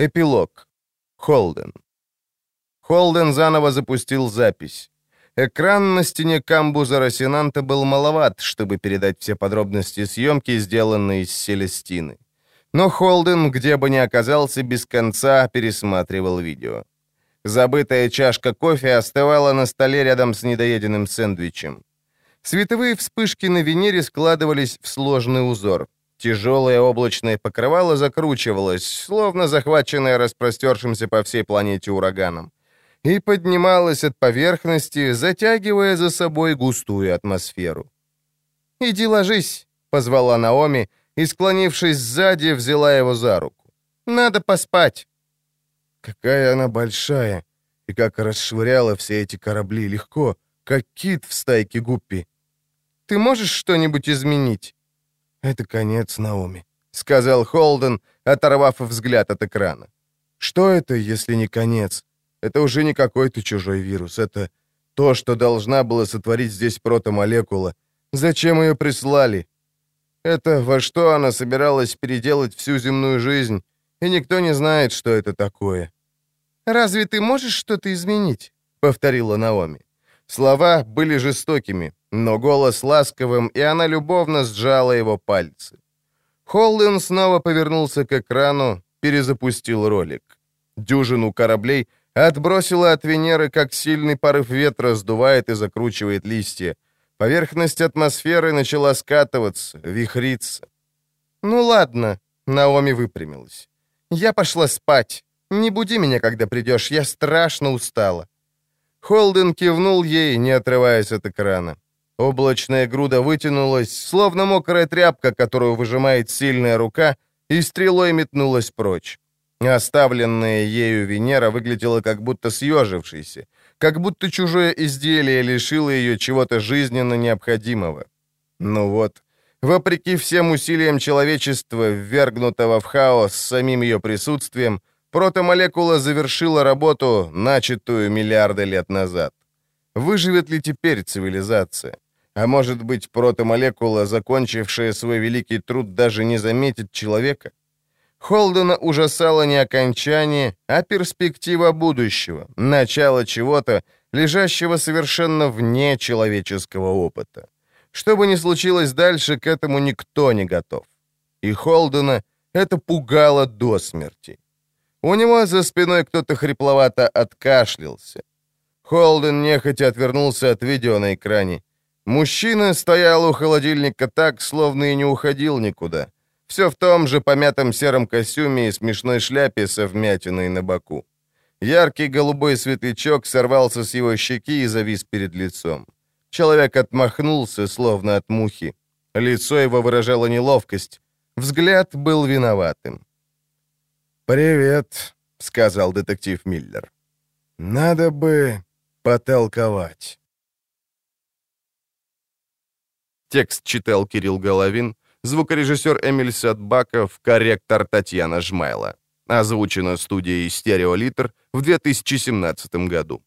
Эпилог. Холден. Холден заново запустил запись. Экран на стене камбуза Росинанта был маловат, чтобы передать все подробности съемки, сделанные из Селестины. Но Холден, где бы ни оказался, без конца пересматривал видео. Забытая чашка кофе остывала на столе рядом с недоеденным сэндвичем. Световые вспышки на Венере складывались в сложный узор. Тяжелое облачное покрывало закручивалось, словно захваченное распростершимся по всей планете ураганом, и поднималось от поверхности, затягивая за собой густую атмосферу. «Иди ложись», — позвала Наоми, и, склонившись сзади, взяла его за руку. «Надо поспать». Какая она большая, и как расшвыряла все эти корабли легко, как кит в стайке гуппи. «Ты можешь что-нибудь изменить?» «Это конец, Наоми», — сказал Холден, оторвав взгляд от экрана. «Что это, если не конец? Это уже не какой-то чужой вирус. Это то, что должна была сотворить здесь протомолекула. Зачем ее прислали? Это во что она собиралась переделать всю земную жизнь, и никто не знает, что это такое». «Разве ты можешь что-то изменить?» — повторила Наоми. Слова были жестокими, но голос ласковым, и она любовно сжала его пальцы. Холден снова повернулся к экрану, перезапустил ролик. Дюжину кораблей отбросило от Венеры, как сильный порыв ветра сдувает и закручивает листья. Поверхность атмосферы начала скатываться, вихриться. «Ну ладно», — Наоми выпрямилась. «Я пошла спать. Не буди меня, когда придешь, я страшно устала». Холден кивнул ей, не отрываясь от экрана. Облачная груда вытянулась, словно мокрая тряпка, которую выжимает сильная рука, и стрелой метнулась прочь. Оставленная ею Венера выглядела как будто съежившейся, как будто чужое изделие лишило ее чего-то жизненно необходимого. Ну вот, вопреки всем усилиям человечества, ввергнутого в хаос самим ее присутствием, Протомолекула завершила работу, начатую миллиарды лет назад. Выживет ли теперь цивилизация? А может быть, протомолекула, закончившая свой великий труд, даже не заметит человека? Холдена ужасало не окончание, а перспектива будущего, начало чего-то, лежащего совершенно вне человеческого опыта. Что бы ни случилось дальше, к этому никто не готов. И Холдена это пугало до смерти. У него за спиной кто-то хрипловато откашлялся. Холден нехотя отвернулся от видео на экране. Мужчина стоял у холодильника так, словно и не уходил никуда. Все в том же помятом сером костюме и смешной шляпе со вмятиной на боку. Яркий голубой светлячок сорвался с его щеки и завис перед лицом. Человек отмахнулся, словно от мухи. Лицо его выражало неловкость. Взгляд был виноватым. «Привет», — сказал детектив Миллер. «Надо бы потолковать». Текст читал Кирилл Головин, звукорежиссер Эмиль Садбаков, корректор Татьяна Жмайла. Озвучено студией «Стереолитр» в 2017 году.